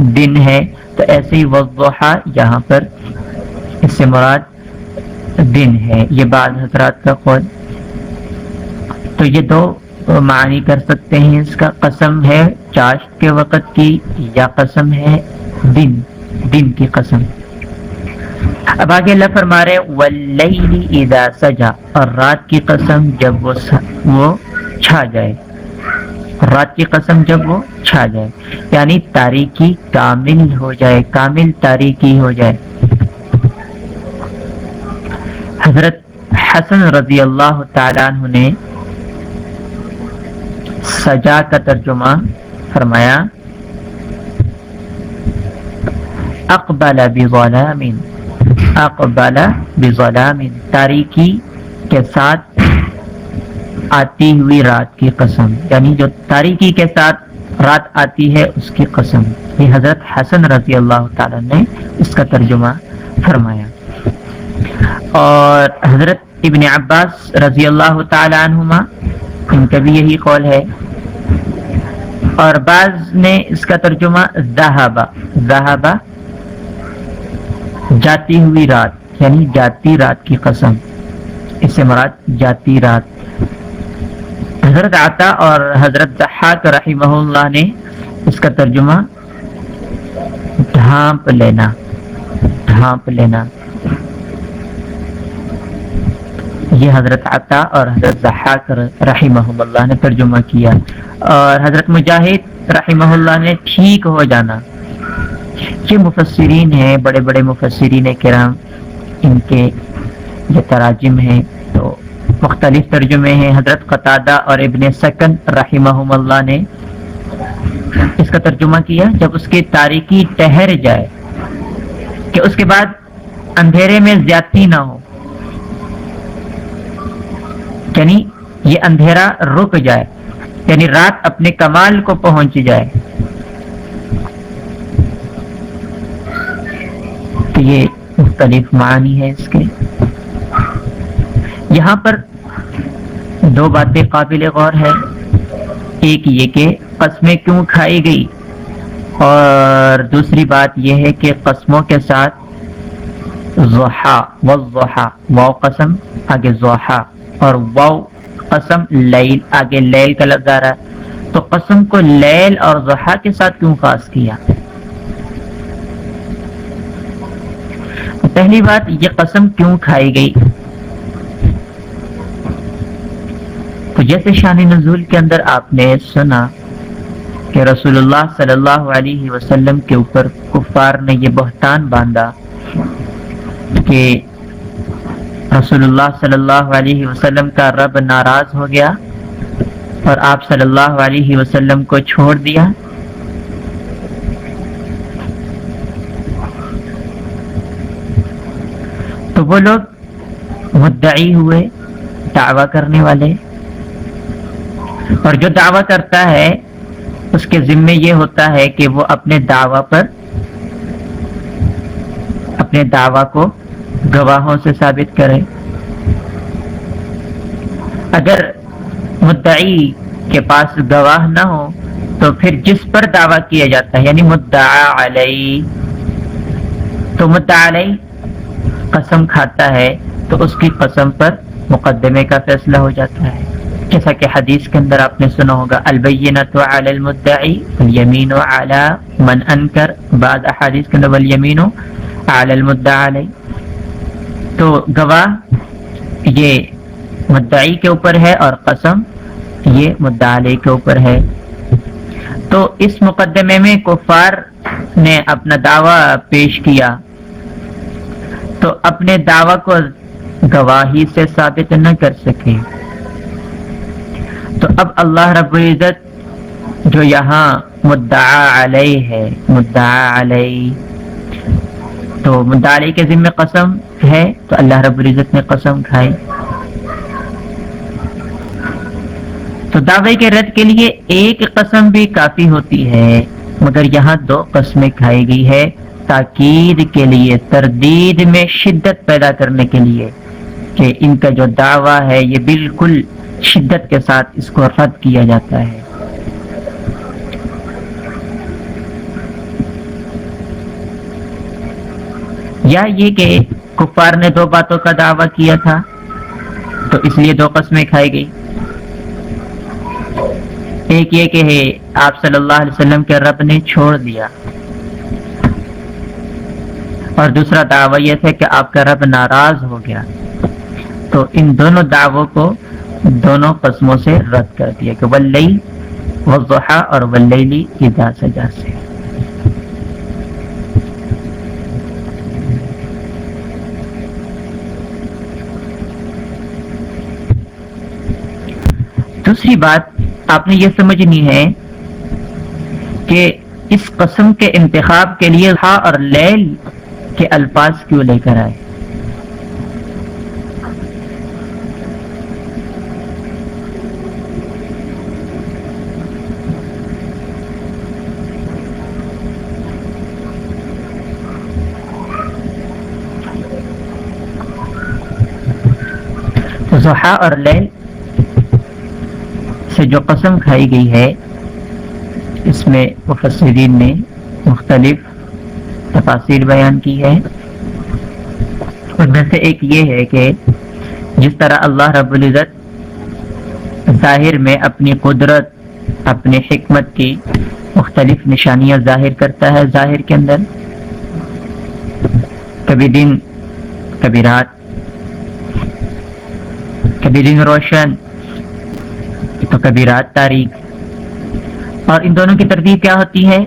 دن ہے، تو ایسے ہی وضحا یہاں پر اس سے مراد دن ہے۔ یہ بعض حضرات کا قول۔ تو یہ دو معنی کر سکتے ہیں۔ اس کا قسم ہے چاشت کے وقت کی یا قسم ہے دن دن کی قسم۔ اب آگے اللہ فرما رہے واللیل اذا سجا اور رات کی قسم جب وہ وہ چھا جائے۔ رات کی قسم جب وہ چھا جائے یعنی تاریخی کامل ہو جائے، کامل تاریخی ہو جائے۔ حضرت حسن رضی اللہ تعالیٰ عنہ نے سجا کا ترجمہ فرمایا اقبال بظلام اقبال بظلام، تاریکی کے ساتھ آتی ہوئی رات کی قسم۔ یعنی جو تاریکی کے ساتھ رات آتی ہے، اس کی قسم۔ یہ حضرت حسن رضی اللہ تعالی نے اس کا ترجمہ فرمایا۔ اور حضرت ابن عباس رضی اللہ تعالی عنہما، ان کا بھی یہی قول ہے۔ اور بعض نے اس کا ترجمہ ذہبہ ذہبہ جاتی ہوئی رات۔ یعنی جاتی رات کی قسم۔ اس سے مراد جاتی رات۔ حضرت عطا اور حضرت ضحاک رحمہ اللہ نے اس کا ترجمہ ڈھانپ لینا ڈھانپ لینا۔ یہ حضرت عطا اور حضرت ضحاک رحمہ اللہ نے ترجمہ کیا۔ اور حضرت مجاہد رحمہ اللہ نے ٹھیک ہو جانا۔ یہ مفسرین ہیں، بڑے بڑے مفسرین کرام، ان کے یہ تراجم ہیں۔ مختلف ترجمے ہیں۔ حضرت قطادہ اور ابن سکن رحمہ اللہ نے اس کا ترجمہ کیا۔ جب اس کی تاریخی ٹہر جائے کہ اس کے بعد اندھیرے میں زیادتی نہ ہو یعنی یہ اندھیرا رک جائے یعنی رات اپنے کمال کو پہنچ جائے۔ تو یہ مختلف معنی ہے اس کے۔ یہاں پر دو باتیں قابل غور ہے ایک یہ کہ قسمیں کیوں کھائی گئی؟ اور دوسری بات یہ ہے کہ قسموں کے ساتھ زحا و قسم آگے زحا اور قسم لیل آگے لیل کا لفظ آ رہا تو قسم کو لیل اور زحا کے ساتھ کیوں خاص کیا؟ پہلی بات، یہ قسم کیوں کھائی گئی؟ تو جیسے شان نزول کے اندر آپ نے سنا کہ رسول اللہ صلی اللہ علیہ وسلم کے اوپر کفار نے یہ بہتان باندھا کہ رسول اللہ صلی اللہ علیہ وسلم کا رب ناراض ہو گیا اور آپ صلی اللہ علیہ وسلم کو چھوڑ دیا۔ تو وہ لوگ مدعی ہوئے، دعویٰ کرنے والے۔ اور جو دعویٰ کرتا ہے، اس کے ذمے یہ ہوتا ہے کہ وہ اپنے دعویٰ پر، اپنے دعویٰ کو گواہوں سے ثابت کرے۔ اگر مدعی کے پاس گواہ نہ ہو، تو پھر جس پر دعویٰ کیا جاتا ہے؟ یعنی مدعا علیہ تو مدعا علیہ قسم کھاتا ہے، تو اس کی قسم پر مقدمے کا فیصلہ ہو جاتا ہے۔ جیسا کہ حدیث کے اندر آپ نے سنا ہوگا البینت علی المدعی الیمین علی من انکر بعد احادیث کے اندر والیمین علی المدعا علی. تو گواہ، یہ مدعی کے اوپر ہے اور قسم، یہ مدعا علی کے اوپر ہے. تو اس مقدمے میں کفار نے اپنا دعویٰ پیش کیا۔ تو اپنے دعویٰ کو گواہی سے ثابت نہ کر سکے تو اب اللہ رب العزت جو یہاں مدعا علیہ ہے، مدعا علیہ، تو مدعا علیہ کے ذمہ قسم ہے، تو اللہ رب العزت نے قسم کھائی۔ تو دعوے کے رد کے لیے ایک قسم بھی کافی ہوتی ہے، مگر یہاں دو قسمیں کھائی گئی ہے تاکید کے لیے، تردید میں شدت پیدا کرنے کے لیے کہ ان کا جو دعویٰ ہے، یہ بالکل شدت کے ساتھ اس کو رد کیا جاتا ہے۔ یا یہ کہ کفار نے دو باتوں کا دعویٰ کیا تھا، تو اس لیے دو قسمیں کھائی گئی ایک یہ کہ آپ صلی اللہ علیہ وسلم کے رب نے چھوڑ دیا۔ اور دوسرا دعویٰ یہ تھا کہ آپ کا رب ناراض ہو گیا۔ تو ان دونوں دعووں کو دونوں قسموں سے رد کر دیا کہ ولئی وضحا اور ولیلی اذا سجا سے۔ دوسری بات آپ نے یہ سمجھنی ہے کہ اس قسم کے انتخاب کے لیے ہا اور لیل کے الفاظ کیوں لے کر آئے؟ زحا اور لیل سے جو قسم کھائی گئی ہے، اس میں مفسرین نے مختلف تفاصیر بیان کی ہے۔ ان میں سے ایک یہ ہے کہ جس طرح اللہ رب العزت ظاہر میں اپنی قدرت، اپنی حکمت کی مختلف نشانیاں ظاہر کرتا ہے ظاہر کے اندر۔ کبھی دن، کبھی رات کبھی دن روشن تو کبھی رات تاریخ اور ان دونوں کی ترتیب کیا ہوتی ہے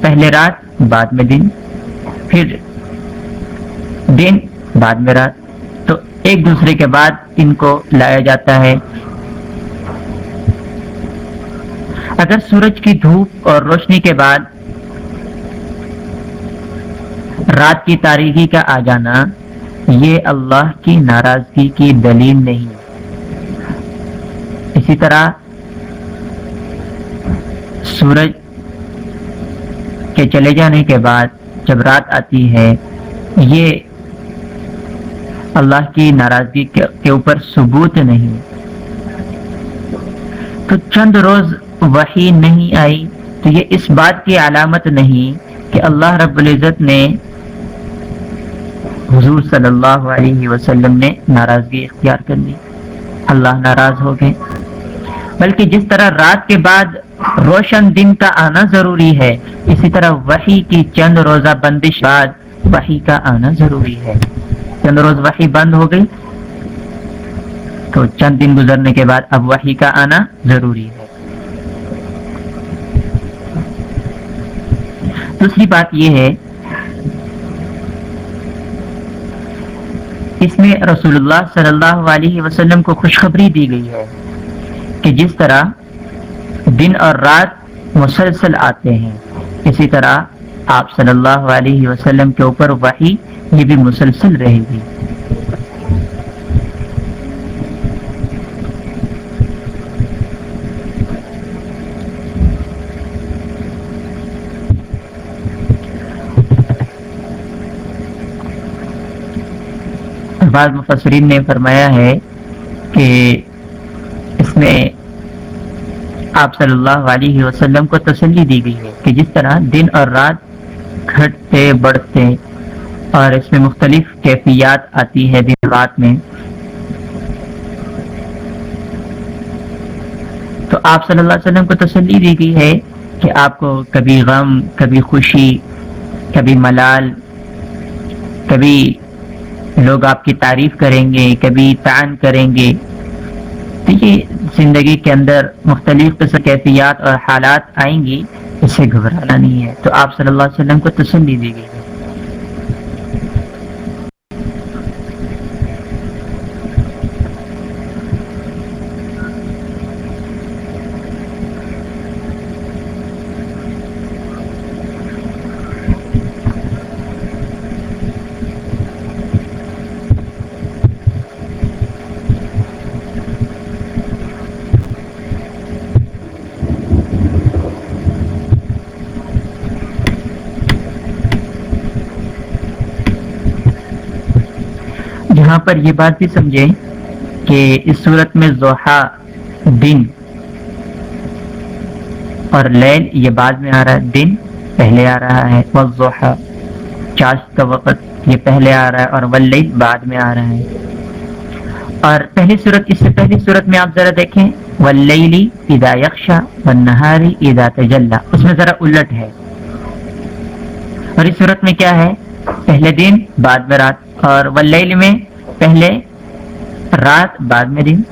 پہلے رات بعد میں دن پھر دن بعد میں رات تو ایک دوسرے کے بعد ان کو لایا جاتا ہے اگر سورج کی دھوپ اور روشنی کے بعد رات کی تاریخی کا آ جانا یہ اللہ کی ناراضگی کی دلیل نہیں۔ اسی طرح سورج کے چلے جانے کے بعد جب رات آتی ہے، یہ اللہ کی ناراضگی کے اوپر ثبوت نہیں۔ تو چند روز وہی نہیں آئی، تو یہ اس بات کی علامت نہیں کہ اللہ رب العزت نے حضور صلی اللہ علیہ وسلم نے ناراضگی اختیار کر لی۔ اللہ ناراض ہو گئے۔ بلکہ جس طرح رات کے بعد روشن دن کا آنا ضروری ہے، اسی طرح وحی کی چند روزہ بندش بعد وحی کا آنا ضروری ہے۔ چند روز وحی بند ہو گئی۔ تو چند دن گزرنے کے بعد اب وحی کا آنا ضروری ہے۔ دوسری بات یہ ہے اس میں رسول اللہ صلی اللہ علیہ وسلم کو خوشخبری دی گئی ہے کہ جس طرح دن اور رات مسلسل آتے ہیں، اسی طرح آپ صلی اللہ علیہ وسلم کے اوپر وحی یہ بھی مسلسل رہے گی۔ بعض مفسرین نے فرمایا ہے کہ اس میں آپ صلی اللہ علیہ وسلم کو تسلی دی گئی ہے کہ جس طرح دن اور رات گھٹتے بڑھتے اور اس میں مختلف کیفیات آتی ہے دن رات میں۔ تو آپ صلی اللہ علیہ وسلم کو تسلی دی گئی ہے کہ آپ کو کبھی غم، کبھی خوشی، کبھی ملال، کبھی لوگ آپ کی تعریف کریں گے، کبھی تعین کریں گے۔ تو یہ زندگی کے اندر مختلف قسم کیفیات اور حالات آئیں گی اس سے گھبرانا نہیں ہے۔ تو آپ صلی اللہ علیہ وسلم کو تسلی دی گئی یہاں پر یہ بات بھی سمجھیں کہ اس صورت میں زوحا دن اور لیل یہ بعد میں آ رہا ہے، دن پہلے آ رہا ہے وضحا چاشت کا وقت یہ پہلے آ رہا ہے اور ولی بعد میں آ رہا ہے۔ اور پہلی صورت، اس سے پہلی صورت میں آپ ذرا دیکھیں ولیلی ادا یکشا و نہاری ادا تجلّہ اس میں ذرا الٹ ہے۔ اور اس صورت میں کیا ہے؟ پہلے دن، بعد میں رات۔ اور ولیل میں پہلے رات بعد میں دن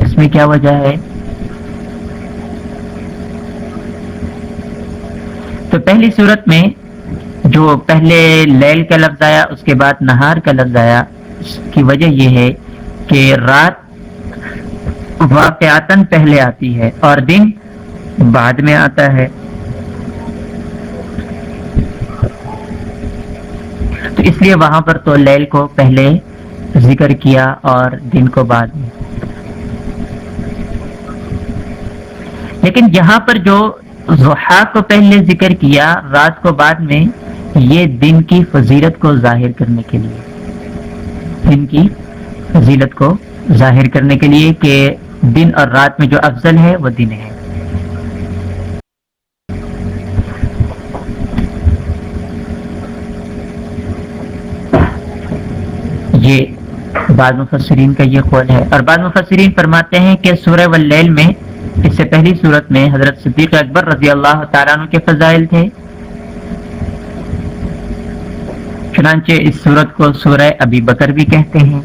اس میں کیا وجہ ہے؟ تو پہلی صورت میں جو پہلے لیل کا لفظ آیا، اس کے بعد نہار کا لفظ آیا، اس کی وجہ یہ ہے کہ رات واقعات پہلے آتی ہے اور دن بعد میں آتا ہے۔ تو اس لیے وہاں پر تو لیل کو پہلے ذکر کیا اور دن کو بعد۔ میں لیکن یہاں پر جو زحا کو پہلے ذکر کیا، رات کو بعد میں، یہ دن کی فضیلت کو ظاہر کرنے کے لیے۔ دن کی فضیلت کو ظاہر کرنے کے لیے کہ دن اور رات میں جو افضل ہے، وہ دن ہے یہ بعض مفسرین کا یہ قول ہے۔ اور بعض مفسرین فرماتے ہیں کہ سورہ واللیل میں، اس سے پہلی صورت میں حضرت صدیق اکبر رضی اللہ تعالیٰ عنہ کے فضائل تھے۔ چنانچہ اس صورت کو سورہ ابی بکر بھی کہتے ہیں۔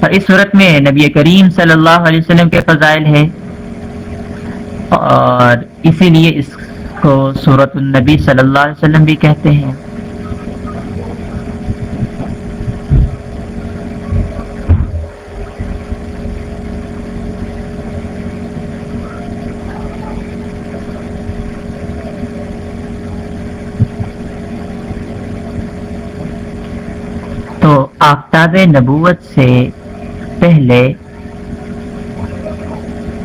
اور اس صورت میں نبی کریم صلی اللہ علیہ وسلم کے فضائل ہے اور اسی لیے اس کو صورت النبی صلی اللہ علیہ وسلم بھی کہتے ہیں۔ آفتاب نبوت سے پہلے،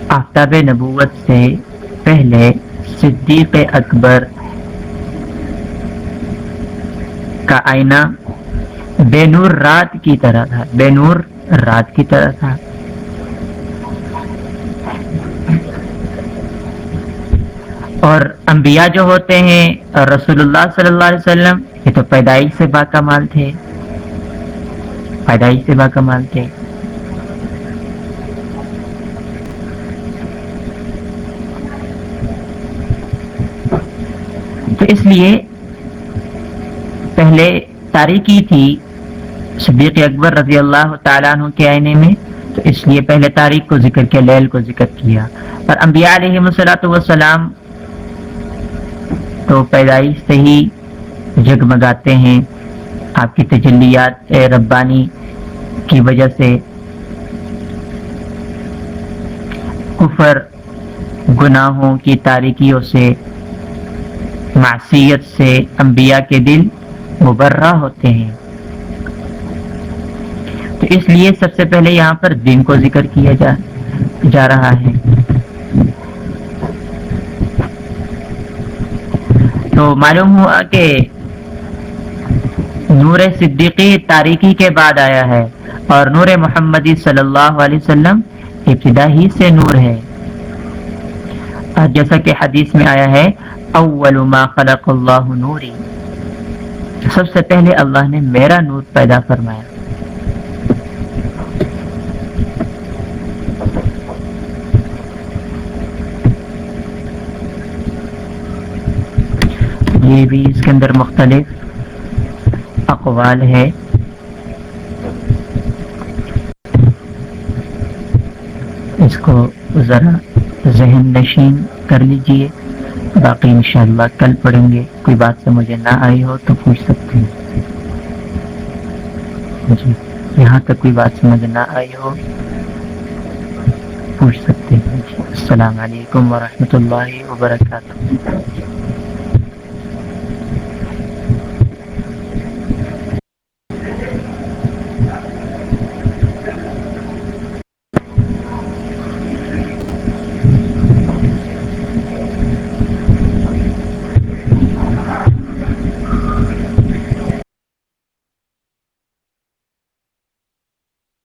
آفتاب نبوت سے پہلے صدیق اکبر کا آئینہ بے نور رات کی طرح تھا بے نور رات کی طرح تھا۔ اور انبیاء جو ہوتے ہیں، رسول اللہ صلی اللہ علیہ وسلم، یہ تو پیدائش سے با کمال تھے۔ پیدائش سے با تھے تو اس لیے پہلے تاریخی تھی صدیق اکبر رضی اللہ تعالیٰ عنہ کے آئینے میں، تو اس لیے پہلے تاریخ کو ذکر کیا، لیل کو ذکر کیا۔ اور انبیاء علیہ مسلاۃ وسلام تو پیدائش سے ہی جگمگاتے ہیں۔ آپ کی تجلیات ربانی کی وجہ سے کفر گناہوں کی تاریکیوں سے، معصیت سے انبیاء کے دل مبرہ ہوتے ہیں۔ تو اس لیے سب سے پہلے یہاں پر دن کو ذکر کیا جا جا رہا ہے۔ تو معلوم ہوا کہ نور صدیقی تاریخی کے بعد آیا ہے اور نور محمدی صلی اللہ علیہ وسلم ابتدا ہی سے نور ہے۔ اور جیسا کہ حدیث میں آیا ہے، اول ما خلق اللہ نوری۔ سب سے پہلے اللہ نے میرا نور پیدا فرمایا۔ یہ بھی اس کے اندر مختلف اقوال ہے۔ اس کو ذرا ذہن نشین کر لیجیے۔ باقی انشاءاللہ کل پڑھیں گے۔ کوئی بات سے مجھے نہ آئی ہو تو پوچھ سکتے ہیں جی یہاں تک کوئی بات سمجھ نہ آئی ہو پوچھ سکتے ہیں السلام علیکم ورحمۃ اللہ وبرکاتہ۔